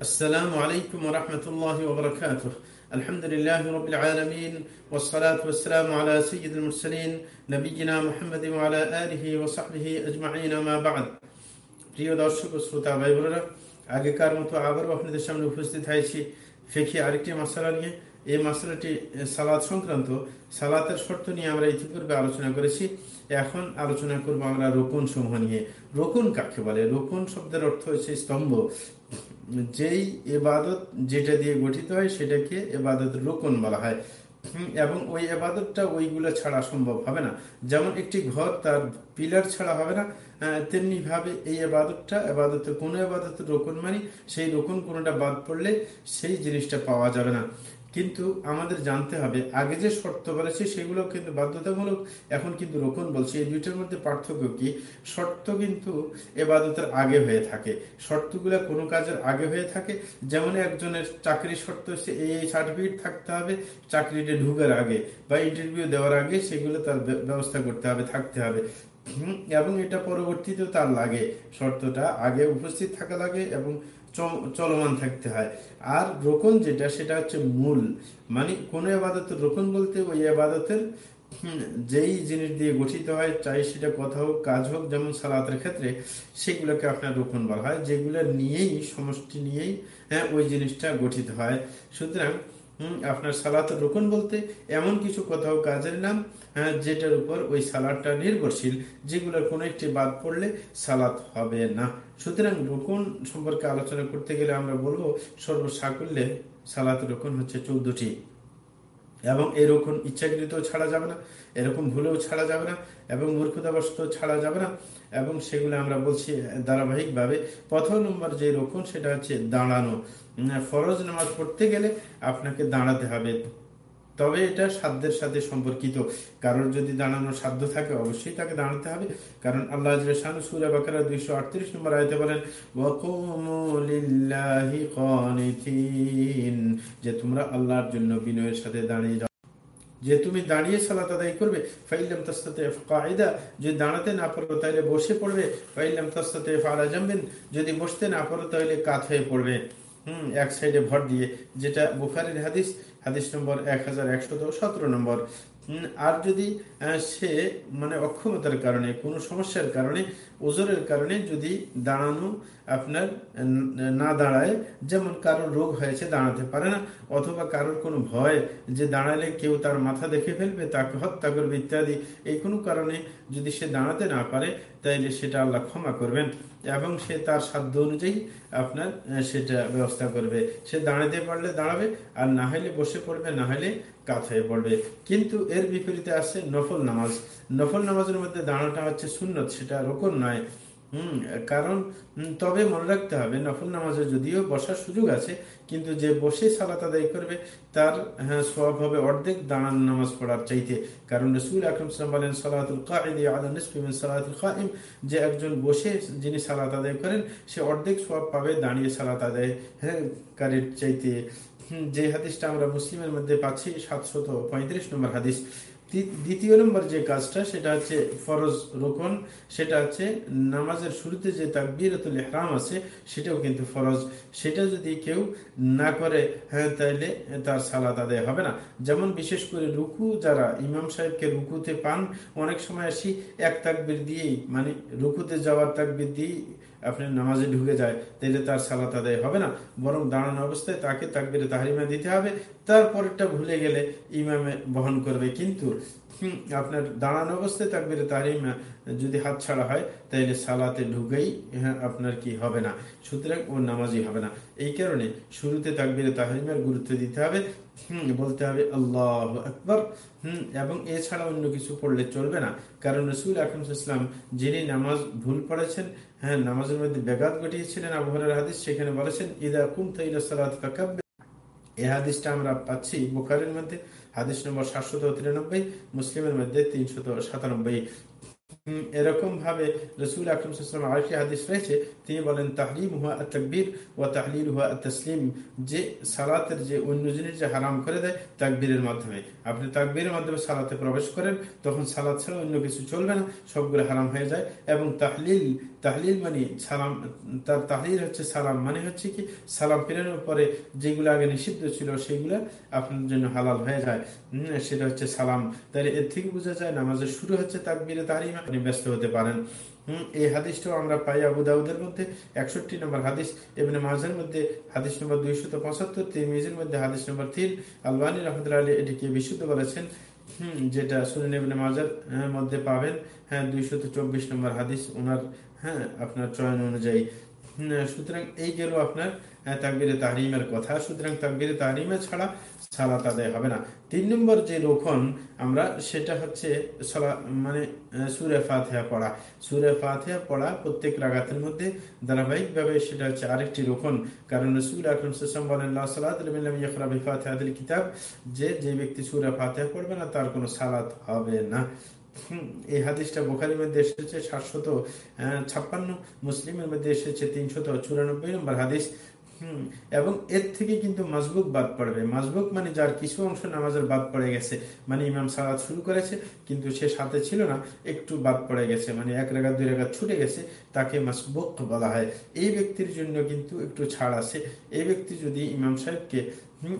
السلام عليكم ورحمة الله وبركاته الحمد لله رب العالمين والصلاة والسلام على سيد المرسلين نبينا محمد وعلى آله وصحبه أجمعين ما بعد প্রিয় দর্শক ও শ্রোতা ভাই বোনেরা আগেকার মতো আবারও আপনাদের সামনে উপস্থিত হয়েছি ফেকি আরেকটি মশালা নিয়ে এই মশলাটি সালাদ সংক্রান্ত সালাতের শর্ত নিয়ে আমরা ইতিপূর্বে আলোচনা করেছি। এখন আলোচনা করব আমরা রোপণ সমূহ নিয়ে। রোকন কাকে বলে? রোপণ শব্দের অর্থ হচ্ছে স্তম্ভ। যেই এবাদত যেটা দিয়ে গঠিত হয় সেটাকে এবাদত রোকন বলা হয়। এবং ওই এবাদতটা ওইগুলো ছাড়া সম্ভব হবে না। যেমন একটি ঘর তার পিলার ছাড়া হবে না। তেমনি ভাবে এই আবাদতটা আবাদতের কোনো আবাদতের রোকন মানি সেই রোকন কোনোটা বাদ পড়লে সেই জিনিসটা পাওয়া যাবে না। কিন্তু আমাদের জানতে হবে, আগে যে শর্ত বলেছে সেগুলো কিন্তু বাধ্যতামূলক, এখন কিন্তু রোকন বলছে। এই দুইটার মধ্যে পার্থক্য কি? শর্ত কিন্তু এবাদতের আগে হয়ে থাকে। শর্তগুলো কোনো কাজের আগে হয়ে থাকে। যেমন একজনের চাকরির শর্ত হচ্ছে এই সার্টিফিকেট থাকতে হবে চাকরিতে ঢুকার আগে বা ইন্টারভিউ দেওয়ার আগে সেগুলো তার ব্যবস্থা করতে হবে, থাকতে হবে। এবং এটা পরবর্তীতে তার লাগে। শর্তটা আগে উপস্থিত থাকা লাগে এবং চলমান থাকতে হয়। আর রোকন যেটা, সেটা হচ্ছে মূল। মানে কোন আবাদতের রোকন বলতে ওই আবাদতের যেই জিনিস দিয়ে গঠিত হয়, চাই সেটা কথা হোক, কাজ হোক, যেমন সালাতের ক্ষেত্রে, সেগুলোকে আপনার রোপণ বলা হয়, যেগুলো নিয়েই, সমষ্টি নিয়েই হ্যাঁ ওই জিনিসটা গঠিত হয়। সুতরাং আপনার সালাত রোকন বলতে এমন কিছু কোথাও কাজের নাম হ্যাঁ যেটার উপর ওই সালাদটা নির্ভরশীল, যেগুলোর কোনো একটি বাদ পড়লে সালাত হবে না। সুতরাং রোকন সম্পর্কে আলোচনা করতে গেলে আমরা বলব সর্বসাকুল্যে সালাত রোকন হচ্ছে চৌদ্দটি। এবং এরকম ইচ্ছাকৃত ছাড়া যাবে না, এরকম ভুলেও ছাড়া যাবে না, এবং মূর্খতাবশত ছাড়া যাবে না, এবং সেগুলো আমরা বলছি ধারাবাহিকভাবে। প্রথম নম্বর যে রোকন, সেটা হচ্ছে দাঁড়ানো। ফরজ নামাজ পড়তে গেলে আপনাকে দাঁড়াতে হবে। তবে এটা সাধ্যের সাথে সম্পর্কিত। কারোর যদি দাঁড়ানোর সাধ্য থাকে, অবশ্যই তাকে দাঁড়াতে হবে। কারণ আল্লাহ সুরা বাকারা দুইশো আটত্রিশ নম্বর আয়তে বলেন যে তোমরা আল্লাহর জন্য বিনয়ের সাথে দাঁড়িয়ে যাও। যে তুমি দাঁড়িয়ে সালাত আদায় করবে ফাইলাম তাস্তাতে কায়দা যদি দাঁড়াতে না পারো তাহলে বসে পড়বে ফাইলাম তাস্তাতে ফালা জামবেন। যদি বসতে না পারো তাহলে কাত হয়ে পড়বে। হম, এক সাইডে ভর দিয়ে, যেটা বুখারের হাদিস হাদিস নম্বর এক হাজার একশত সতেরো নম্বর। আর যদি সে মানে অক্ষমতার কারণে, কোনো সমস্যার কারণে, ওজোরের কারণে যদি দাঁড়ানো আপনার না দাঁড়ায়, যেমন কারোর রোগ হয়েছে, দাঁড়াতে পারে না, অথবা কারোর কোনো ভয় যে দাঁড়ালে কেউ তার মাথা দেখে ফেলবে, তাকে হত্যা করবে ইত্যাদি, এই কোনো কারণে যদি সে দাঁড়াতে না পারে তাইলে সেটা আল্লাহ ক্ষমা করবেন এবং সে তার সাধ্য অনুযায়ী আপনার সেটা ব্যবস্থা করবে। সে দাঁড়াতে পারলে দাঁড়াবে আর না হলে বসে পড়বে, না হলে কাত হয়ে পড়বে। কিন্তু এর বিপরীতে আছে নফল নামাজ। নফল নামাজের মধ্যে দাঁড়াটা হচ্ছে সুন্নত, সেটা রোকন নয়। হম, কারণ তবে মনে রাখতে হবে, নফল নামাজে যদিও বসার সুযোগ আছে, কিন্তু যে বসে সালাত আদায় করবে, তার হ্যাঁ সব হবে অর্ধেক দাঁড়ান নামাজ পড়ার চাইতে। কারণ রসুল আকরম সালাম বলেন, সালাতুল কাঈদ সালাতুল কাইম যে একজন বসে যিনি সালাত আদায় করেন, সে অর্ধেক সব পাবে দাঁড়িয়ে সালাত আদায় হ্যাঁ কারের চাইতে যে হাদিসটা আমরা মুসলিমের মধ্যে পাচ্ছি, সাতশত পঁয়ত্রিশ নম্বর হাদিস। দ্বিতীয় নম্বর যে কাজটা, সেটা হচ্ছে ফরজ রোকন, সেটা হচ্ছে নামাজের শুরুতে যে তাকবিরতুল ইহরাম আছে, সেটাও কিন্তু ফরজ। সেটা যদি কেউ না করে হ্যাঁ তাইলে তার সালাত আদায় হবে না। যেমন বিশেষ করে রুকু, যারা ইমাম সাহেবকে রুকুতে পান, অনেক সময় আসি এক তাকবির দিয়েই মানে রুকুতে যাওয়ার তাকবির দিয়েই আপনার নামাজে ঢুকে যায় তাহলে তার সালাত আদায় হবে না। বরং দাঁড়ানো অবস্থায় তাকে তাকবির তাহারিমা দিতে হবে। তারপরেরটা ভুলে গেলে ইমামে বহন করবে। কিন্তু আপনার দাঁড়ানো অবস্থায় তাকবিরে তাহারিমা যদি হাত ছাড়া হয় তাহলে সালাতে ঢুকেই আপনার কি হবে না। সুতরাং ও নামাজই হবে না। এই কারণে শুরুতে তাকবিরে তাহারিমার গুরুত্ব দিতে হবে, হম, বলতে হবে আল্লাহ আকবর, হম, এবং এছাড়া অন্য কিছু পড়লে চলবে না। কারণ রসুল আকরম ইসলাম যিনি নামাজ ভুল পড়েছেন হ্যাঁ নামাজের মধ্যে ব্যাঘাত ঘটিয়েছিলেন আবহাওয়ার হাদিস সেখানে বলেছেন, ইদা কুম তাইলা সালাত এই হাদিসটা আমরা পাচ্ছি বোখারের মধ্যে, হাদিস নম্বর সাতশত তিরানব্বই, মুসলিমের মধ্যে তিনশত সাতানব্বই। এরকম ভাবে রসুল আকরম আরেকটি হাদিস রয়েছে, তিনি বলেন তাহলিম হুয়া তকবীর ও তাহলিল হুয়া তসলিম যে সালাতের যে অন্য জিনিস যে হারাম করে দেয়, তাকবীরের মাধ্যমে। আপনি তাকবীরের মাধ্যমে সালাতে প্রবেশ করেন, তখন সালাত ছাড়া অন্য কিছু চলবে না, সবগুলো হারাম হয়ে যায়। এবং তাহলিল তাহলিল মানে সালাম, তার তাহলিল হচ্ছে সালাম মানে হচ্ছে কি, সালাম ফেরানোর পরে যেগুলো আগে নিষিদ্ধ ছিল, সেগুলো আপনার জন্য হালাল হয়ে যায়। সেটা হচ্ছে সালাম। তাহলে এর থেকে বোঝা যায়, নামাজের শুরু হচ্ছে তাকবীরে তাহরিমা আপনি ব্যস্ত হতে পারেন। হম, এই হাদিসটাও আমরা পাই আবু দাউদের মধ্যে, একষট্টি নম্বর হাদিস এমনি মাঝের মধ্যে হাদিস নম্বর দুইশত পঁচাত্তর, তিরমিজের মধ্যে হাদিস নম্বর তিন, আলবানী রহমতুল্লাহ আলী এটিকে বিশুদ্ধ বলেছেন হম, যেটা সুনিন এমনি মাজার মধ্যে পাবেন। হ্যাঁ দুইশত চব্বিশ নম্বর হাদিস ওনার হ্যাঁ আপনার চয়ন অনুযায়ী। সুতরাং এই গেল আপনার তাকবিরে তাহরিমের কথা। সুতরাং তাকবিরে তাহরিমে ছাড়া সালাত আদায় হবে না। তিন নম্বর যে রোখন আমরা সেটা হচ্ছে সালা মানে সুরে ফাতেহা পড়া। সুরে ফাতেহা পড়া প্রত্যেক রাগাতের মধ্যে ধারাবাহিকভাবে সেটা হচ্ছে আরেকটি রোখন কারণ রসুল আকরম সাল্লাম বলেন সালাদ কিতাব। যে যে ব্যক্তি সুরে ফাতেহা পড়বে না, তার কোনো সালাত হবে না। এই হাদিসটা বোখারির মধ্যে এসেছে সাতশত ছাপ্পান্ন, মুসলিমের মধ্যে এসেছে তিনশত চুরানব্বই নম্বর হাদিস। এবং এর থেকে কিন্তু মাজবুক বাদ পড়বে। মাজবুক মানে যার কিছু অংশ নামাজের বাদ পড়ে গেছে। মানে ইমাম সালাদ শুরু করেছে, কিন্তু সে সাথে ছিল না, একটু বাদ পড়ে গেছে। মানে এক রেগা দুই রেগা ছুটে গেছে, তাকে মাজবুক বলা হয়। এই ব্যক্তির জন্য কিন্তু একটু ছাড় আছে। এই ব্যক্তি যদি ইমাম সাহেবকে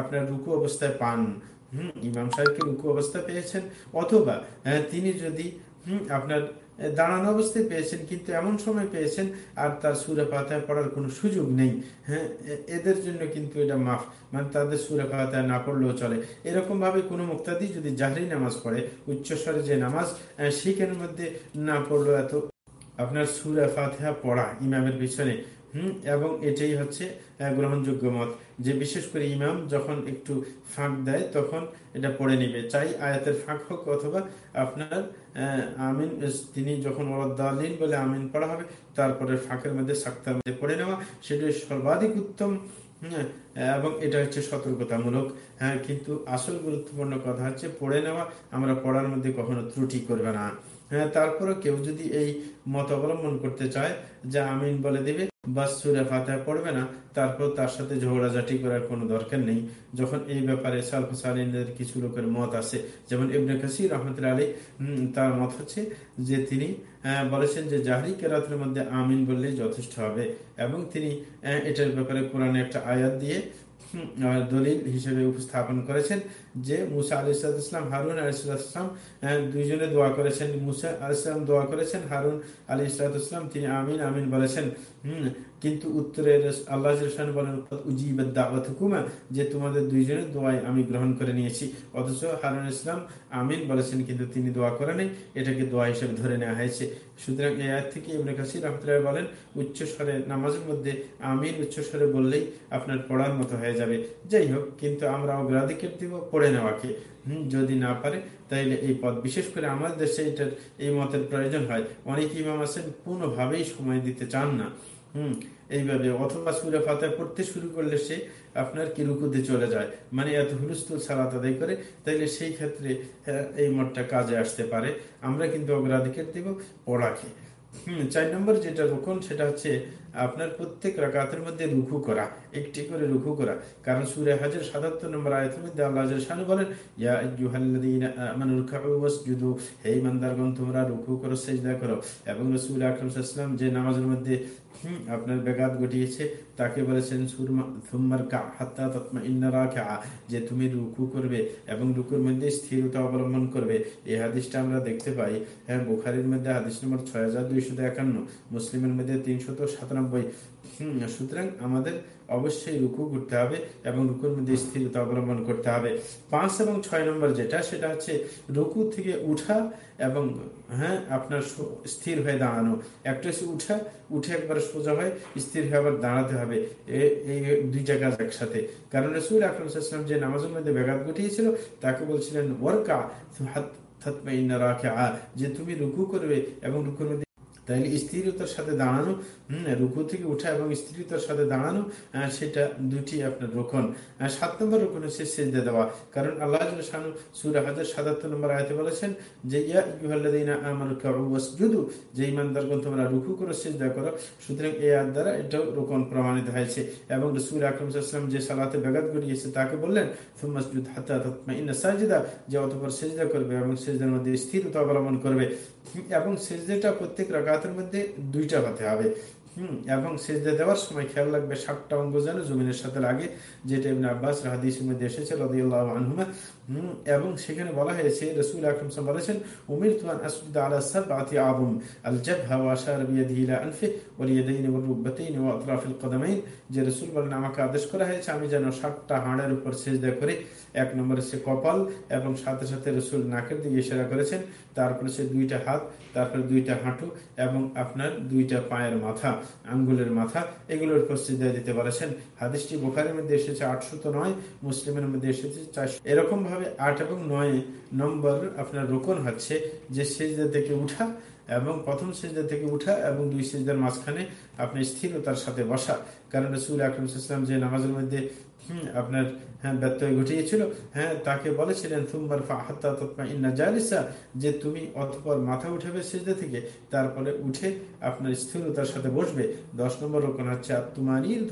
আপনার রুকু অবস্থায় পান ইমাম সাহেবকে রুকু অবস্থা পেয়েছেন? অথবা তিনি যদি আপনার দাঁড়ানো অবস্থায় পেয়েছেন, কিন্তু এমন সময় পেয়েছেন, আর তার সুরে পাতায় পড়ার কোনো সুযোগ নেই হ্যাঁ এদের জন্য কিন্তু এটা মাফ। মানে তাদের সুরে পাতায় না পড়লেও চলে। এরকম ভাবে কোনো মুক্তাদি যদি জাহরি নামাজ পড়ে, উচ্চস্বরে যে নামাজ শিখের মধ্যে না পড়ল এত, আপনার সুরে ফাতেহা পড়া ইমামের পিছনে হম, এবং এটাই হচ্ছে গ্রহণযোগ্য মত। যে বিশেষ করে ইমাম যখন একটু ফাঁক দেয়, তখন এটা পড়ে নিবে। চাই আয়াতের ফাঁক হোক অথবা আপনার আমিন তিনি যখন ওরদ্দালিন বলে আমিন পড়া হবে, তারপরে ফাঁকের মধ্যে সাক্তার মধ্যে পড়ে নেওয়া সর্বাধিক উত্তম এবং এটা হচ্ছে সতর্কতামূলক। হ্যাঁ কিন্তু আসল গুরুত্বপূর্ণ কথা হচ্ছে পড়ে নেওয়া, আমরা পড়ার মধ্যে কখনো ত্রুটি করবে না। হ্যাঁ তারপরে কেউ যদি এই মত অবলম্বন করতে চায় যা আমিন বলে দিবে বাস সুরে ফাতেহা পড়বে না। তারপর তার সাথে ঝগড়াঝাটি করার কোনো দরকার নেই। যখন এই ব্যাপারে সালফ সালিনদের কিছু লোকের মত আছে, যেমন ইবনে কাসির রহমতুল্লা আলী তার মত হচ্ছে যে তিনি বলেছেন যে জাহরি কেরাতের মধ্যে আমিন বললেই যথেষ্ট হবে। এবং তিনি এটার ব্যাপারে কোরআনে একটা আয়াত দিয়ে দলিল হিসেবে উপস্থাপন করেছেন। যে মুসা আলি ইসলাম হারুন আলি ইসলাম দুইজনে দোয়া করেছেন। মুসা আলি ইসলাম দোয়া করেছেন, হারুন আলী ইসলাম তিনি আমিন আমিন বলেছেন। কিন্তু উত্তরে আল্লাহ বলেন হুকুমা যে তোমাদের দুইজনের দোয়াই আমি গ্রহণ করে নিয়েছি। অথচ হারুন ইসলাম আমিন বলেছেন, কিন্তু তিনি দোয়া করে নেই। এটাকে দোয়া হিসেবে ধরে নেওয়া হয়েছে। সুতরাং এই আয় থেকে ইবনে কাসির রহমতুল্লাহ বলেন উচ্চস্বরে নামাজের মধ্যে আমিন উচ্চস্বরে বললেই আপনার পড়ার মতো হয়ে যাবে। যাই হোক, কিন্তু আমরা অগ্রাধিকার দিব, পড়ে নেওয়াকে হম, যদি না পারে, তাইলে এই পদ, বিশেষ করে আমাদের দেশে এটার, এই মতের প্রয়োজন হয়। অনেক ইমাম আছেন, কোনোভাবেই সময় দিতে চান না। হম, এইভাবে অথবা সুরে ফাতে পড়তে শুরু করলে সে আপনার কি রুকুতে চলে যায়? মানে এত হুলস্থুল সালাত আদায় করে, তাইলে সেই ক্ষেত্রে এই মতটা কাজে আসতে পারে। আমরা কিন্তু অগ্রাধিকার দিব, পড়াকে। চার নম্বর যেটা সেটা হচ্ছে আপনার প্রত্যেক রাকাতের মধ্যে রুখু করা, একটি করে রুখু করা। কারণ সুরে হাজার সাতাত্তর নম্বর আয়তের মধ্যে আল্লাহ শানু বলেন হে ইমানদারগণ, তোমরা রুখু করো, সেজদা করো। এবং রসুল আকরম সাল্লাম যে নামাজের মধ্যে আপনার ব্যাঘাত ঘটিয়েছে, তাকে বলেছেন সুরমার কা হাত্তা তৎমা ইন্নারা যে তুমি রুকু করবে এবং রুকুর মধ্যে স্থিরতা অবলম্বন করবে। এই হাদিসটা আমরা দেখতে পাই। হ্যাঁ বুখারির মধ্যে হাদিস নম্বর ছয় হাজার দুইশত একান্ন, মুসলিমের মধ্যে তিনশত সাতানব্বই। সুতরাং আমাদের অবশ্যই রুকু করতে হবে এবং রুকুর মধ্যে স্থিরতা অবলম্বন করতে হবে। পাঁচ এবং ছয় নম্বর যেটা, সেটা হচ্ছে রুকু থেকে উঠা এবং হ্যাঁ আপনার স্থির হয়ে দাঁড়ানো। একটা হচ্ছে উঠা, উঠে একবার সোজা হয় স্থির হয়ে আবার দাঁড়াতে হবে। এই দুই জায়গা একসাথে। কারণ রসুল আকরম যে নামাজের মধ্যে ব্যাঘাত ঘটিয়েছিল, তাকে বলছিলেন, ওয়ার্কা যে তুমি রুকু করবে এবং রুকুর মধ্যে তাইলে স্থিরতার সাথে দাঁড়ানো রুকু থেকে উঠা এবং স্ত্রীতার সাথে দাঁড়ানো সেটা দুটি আপনার রোকন। সাত নম্বর রোকন হচ্ছে সেজদা দেওয়া। কারণ আল্লাহ সুরা হাজার সাতাত্তর নম্বর আয়তে বলেছেন যে ইয়ুদু যে ইমানদারগণ তোমরা রুকু করো, সেজদা করো, সুতরাং এই আয়াত দ্বারা এটাও রোকন প্রমাণিত হয়েছে। এবং রসুল আকরম যে সালাতে ব্যাঘাত ঘটিয়েছে, তাকে বললেন ফুমাসজুদ হাত্তা ইন্না সাজদা যে অতপর সেজদা করবে এবং সেজদার মধ্যে স্থিরতা অবলম্বন করবে। এবং সেজদাটা প্রত্যেক রাকাতের মধ্যে দুইটা হতে হবে। হম, এবং সেজদা দেওয়ার সময় খেয়াল রাখবে সাতটা অঙ্গ যেন জমিনের সাথে লাগে। যেটা ইবনে আব্বাস হাদিসের মধ্যে এসেছে, রাদিয়াল্লাহু আনহুমা এবং সেখানে বলা হয়েছে, রাসূল আকরাম সাল্লাল্লাহু বলেছেন উমির আন আসজুদা আলা সাবআতি আযম আল জাবহা ওয়া আশারা বিয়াদিহি ইলা আনফি ওয়াল ইয়াদাইন ওয়াল রুকবাতাইন ওয়া আতরাফিল কদমাইন। যে রাসূল বলেন, আমাকে আদেশ করা হয়েছে, আমি যেন সাতটা হাড়ের উপর সেজদা করি। এক নম্বরে সে কপাল এবং সাথে সাথে রসুল নাকের দিকে ইশারা করেছেন, তারপরে সে দুইটা হাত, তারপরে দুইটা হাঁটু এবং আপনার দুইটা পায়ের মাথা, আঙ্গুলের মাথা, এগুলোর উপর সিজদা দিতে বলেছেন। হাদিসটি বোখারের মধ্যে এসেছে আটশত নয়, মুসলিমের মধ্যে এসেছে চারশো। এরকম ভাবে আট এবং নয় নম্বর আপনার রোকন হচ্ছে যে সেজদা থেকে উঠা এবং প্রথম সেজদা থেকে উঠা এবং দুই সেজদার মাঝখানে আপনি স্থিরতার সাথে বসা। কারণ রসুল আকরম ইসলাম যে নামাজের মধ্যে আপনার হ্যাঁ ব্যত্যয় ঘটিয়েছিল। হ্যাঁ তাকে বলেছিলেন তুমবার জালিসা যে তুমি অতপর মাথা উঠাবে সেজদা থেকে, তারপরে উঠে আপনার স্থিরতার সাথে বসবে। দশ নম্বর রোকন হচ্ছে আত্মানির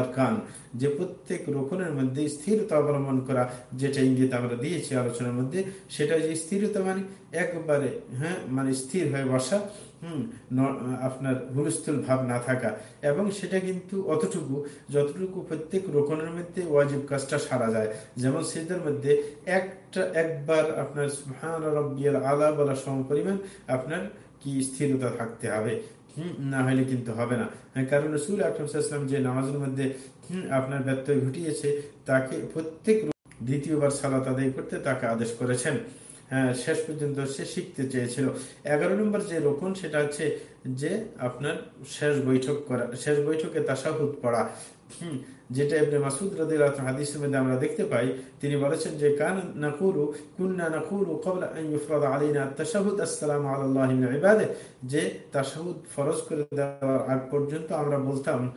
আরকান যে প্রত্যেক রোকনের মধ্যে স্থিরতা অবলম্বন করা, যেটা ইঙ্গিত আমরা দিয়েছি আলোচনার মধ্যে, সেটা যে স্থিরতা মানে একবারে হ্যাঁ মানে স্থির হয়ে বসা, হম আপনার হুলস্থুল ভাব না থাকা। এবং সেটা কিন্তু অতটুকু, যতটুকু প্রত্যেক রোকনের মধ্যে ওয়াজিব কাজটা সারা যায়। যেমন সেদের মধ্যে একটা একবার আপনার সুহান রব্বিয়াল আলা বলা সম পরিমাণ আপনার কি স্থিরতা থাকতে হবে। না হলে কিন্তু হবে না। হ্যাঁ, কারণ রসুল যে নামাজের মধ্যে আপনার ব্যত্যয় ঘটিয়েছে তাকে প্রত্যেক দ্বিতীয়বার সালাত আদায় করতে তাকে আদেশ করেছেন। হ্যাঁ শেষ পর্যন্ত সে শিখতে চেয়েছিল। এগারো নম্বর যে রোকন সেটা হচ্ছে যে আপনার শেষ বৈঠক করা শেষ বৈঠকে তাসাহুদ পড়া। যেটা এমনি মাসুদ মধ্যে আমরা দেখতে পাই, তিনি বলেছেন যে, কান ইবাদে যে ফরজ করে দেওয়ার আগ পর্যন্ত আমরা বলতাম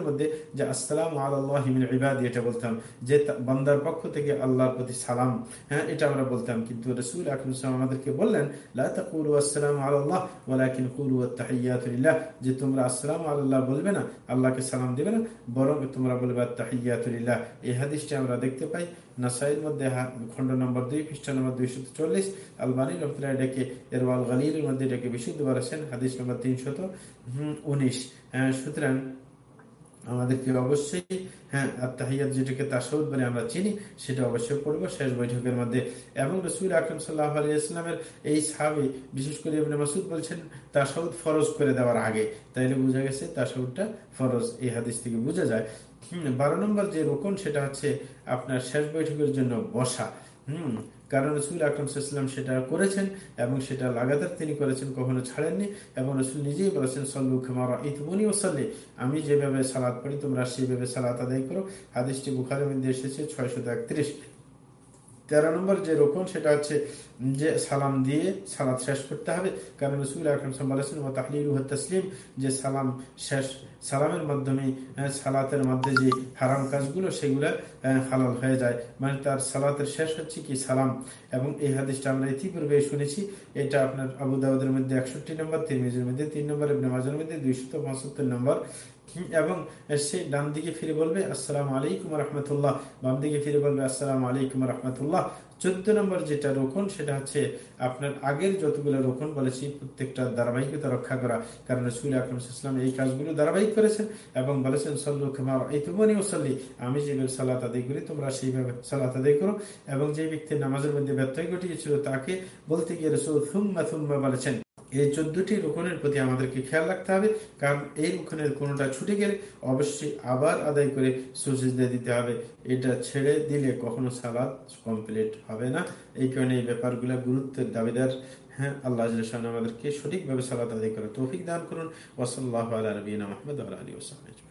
মধ্যে যে এটা বলতাম। যে বান্দার পক্ষ থেকে আল্লাহর প্রতি সালাম হ্যাঁ এটা আমরা বলতাম। কিন্তু রাসূল আমাদেরকে বললেন, লা তাকুলু লিল্লাহ। যে তোমরা আসসালামু আলাল্লাহ বলবে না, আল্লাহকে সালাম দিবে না, বরং তোমরা বলবে তাহিয়াতুলিল্লাহ এই হাদিসটি আমরা দেখতে পাই নাসাইয়ের মধ্যে খন্ড নম্বর দুই, পৃষ্ঠা নম্বর দুইশত চল্লিশ, আলবানী রহমতুল্লাহ ডেকে এরওয়াল গালির মধ্যে ডেকে বিশুদ্ধ বলেছেন, হাদিস নম্বর তিনশত উনিশ। সুতরাং আমাদেরকে অবশ্যই হ্যাঁ আত্মাহিয়াত যেটাকে তাসাউদ বলে আমরা চিনি, সেটা অবশ্যই পড়ব। শেষ বৈঠকের মধ্যে এবং রসুল আকরম সাল্লাহ আলী ইসলামের এই সাবে বিশেষ করে ইবনে মাসুদ বলছেন তাসাউদ ফরজ করে দেওয়ার আগে। তাইলে বোঝা গেছে তাসাউদটা ফরজ, এই হাদিস থেকে বোঝা যায়। হম, বারো নম্বর যে রোকন, সেটা হচ্ছে আপনার শেষ বৈঠকের জন্য বসা। হম কারণ রসুল আকরম সাল্লাম সেটা করেছেন এবং সেটা লাগাতার তিনি করেছেন, কখনো ছাড়েননি এবং রসুল নিজেই বলেছেন, সল্লু খেমারা ইতমনি ও সাল্লি আমি যেভাবে সালাদ পড়ি, তোমরা সেইভাবে সালাদ আদায় করো। হাদিসটি বুখারের মধ্যে এসেছে, ছয়শত একত্রিশ। তেরো নম্বর যে রোকন, সেটা হচ্ছে যে সালাম দিয়ে সালাদ শেষ করতে হবে। কারণ রসুল আকরম বলেছেন ও তাহলিল তসলিম যে সালাম শেষ, সালামের মাধ্যমে সালাতের মধ্যে যে হারাম কাজগুলো, সেগুলো হালাল হয়ে যায়। মানে তার সালাতের শেষ হচ্ছে কি সালাম। এবং এই হাদিসটা আমরা ইতিপূর্বে শুনেছি। এটা আপনার আবু মধ্যে একষট্টি নম্বর, তিরমিজের মধ্যে তিন নম্বর এবং নামাজের মধ্যে দুইশত পঁচাত্তর নম্বর। এবং সে ডান দিকে ফিরে বলবে, আসসালাম আলাইকুম রহমতুল্লাহ। বাম দিকে ফিরে বলবে, আসসালাম আলাইকুম রহমতুল্লাহ। চোদ্দ নম্বর যেটা রোকন, সেটা হচ্ছে আপনার আগের যতগুলো রোকন বলেছি, প্রত্যেকটা ধারাবাহিকতা রক্ষা করা। কারণ সুল আকরম ইসলাম এই কাজগুলো ধারাবাহিক করেছেন এবং বলেছেন, সল্লু এই তুমনি ওসল্লি আমি যেভাবে সালাত আদায় করি, তোমরা সেইভাবে সালাত আদায় করো। এবং যে ব্যক্তি নামাজের মধ্যে ব্যত্যয় ঘটিয়েছিল, তাকে বলতে গিয়ে রসুল থুম্মা থুম্মা বলেছেন এই চোদ্দটি রোকনের প্রতি আমাদেরকে খেয়াল রাখতে হবে, কারণ এই রোকনের কোনোটা ছুটে গেলে অবশ্যই আবার আদায় করে সুসিজদা দিতে হবে। এটা ছেড়ে দিলে কখনো সালাদ কমপ্লিট হবে না। এই কারণে এই ব্যাপারগুলো গুরুত্বের দাবিদার। হ্যাঁ আল্লাহ আমাদেরকে সঠিকভাবে সালাদ আদায় করে তৌফিক দান করুন। ওসল্লাহ আলী নবীন মাহমুদ আলী ওসালাম